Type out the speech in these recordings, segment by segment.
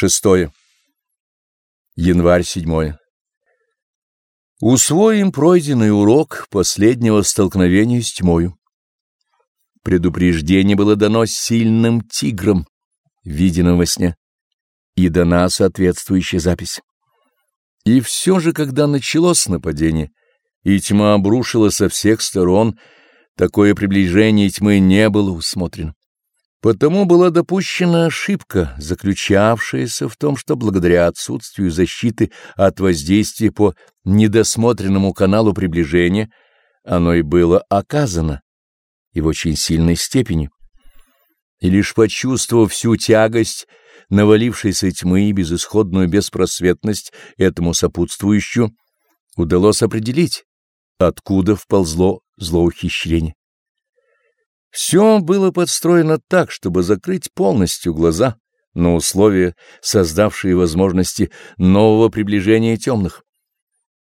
Шестое. Январь седьмое. Усвоим пройденный урок последнего столкновения с тьмою. Предупреждение было дано сильным тигром, виденным во сне, и дана соответствующая запись. И все же, когда началось нападение, и тьма обрушила со всех сторон, такое приближение тьмы не было усмотрено. Потому была допущена ошибка, заключавшаяся в том, что благодаря отсутствию защиты от воздействия по недосмотренному каналу приближения оно и было оказано, и в очень сильной степени. И лишь почувствовав всю тягость навалившейся тьмы и безысходную беспросветность этому сопутствующую, удалось определить, откуда вползло злоухищрение. Все было подстроено так, чтобы закрыть полностью глаза на условия, создавшие возможности нового приближения темных.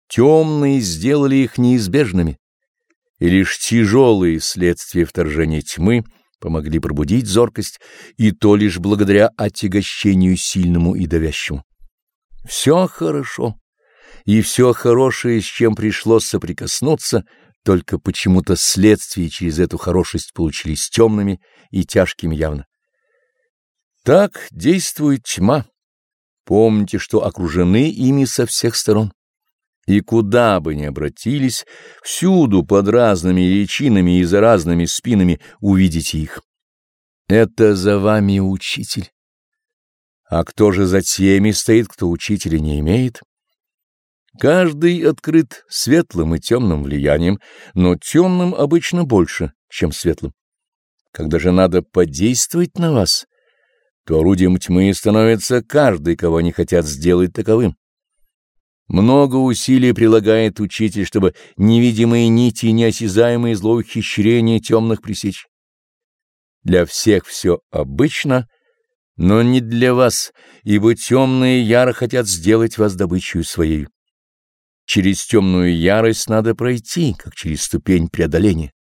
Темные сделали их неизбежными, и лишь тяжелые следствия вторжения тьмы помогли пробудить зоркость, и то лишь благодаря отягощению сильному и давящему. Все хорошо, и все хорошее, с чем пришлось соприкоснуться — только почему-то следствия через эту хорошесть получились темными и тяжкими явно. Так действует тьма. Помните, что окружены ими со всех сторон. И куда бы ни обратились, всюду под разными личинами и за разными спинами увидите их. Это за вами учитель. А кто же за теми стоит, кто учителя не имеет? Каждый открыт светлым и темным влиянием, но темным обычно больше, чем светлым. Когда же надо подействовать на вас, то орудием тьмы становится каждый, кого они хотят сделать таковым. Много усилий прилагает учитель, чтобы невидимые нити и неосязаемые злоухищрения темных пресечь. Для всех все обычно, но не для вас, ибо темные яро хотят сделать вас добычей своей. Через темную ярость надо пройти, как через ступень преодоления.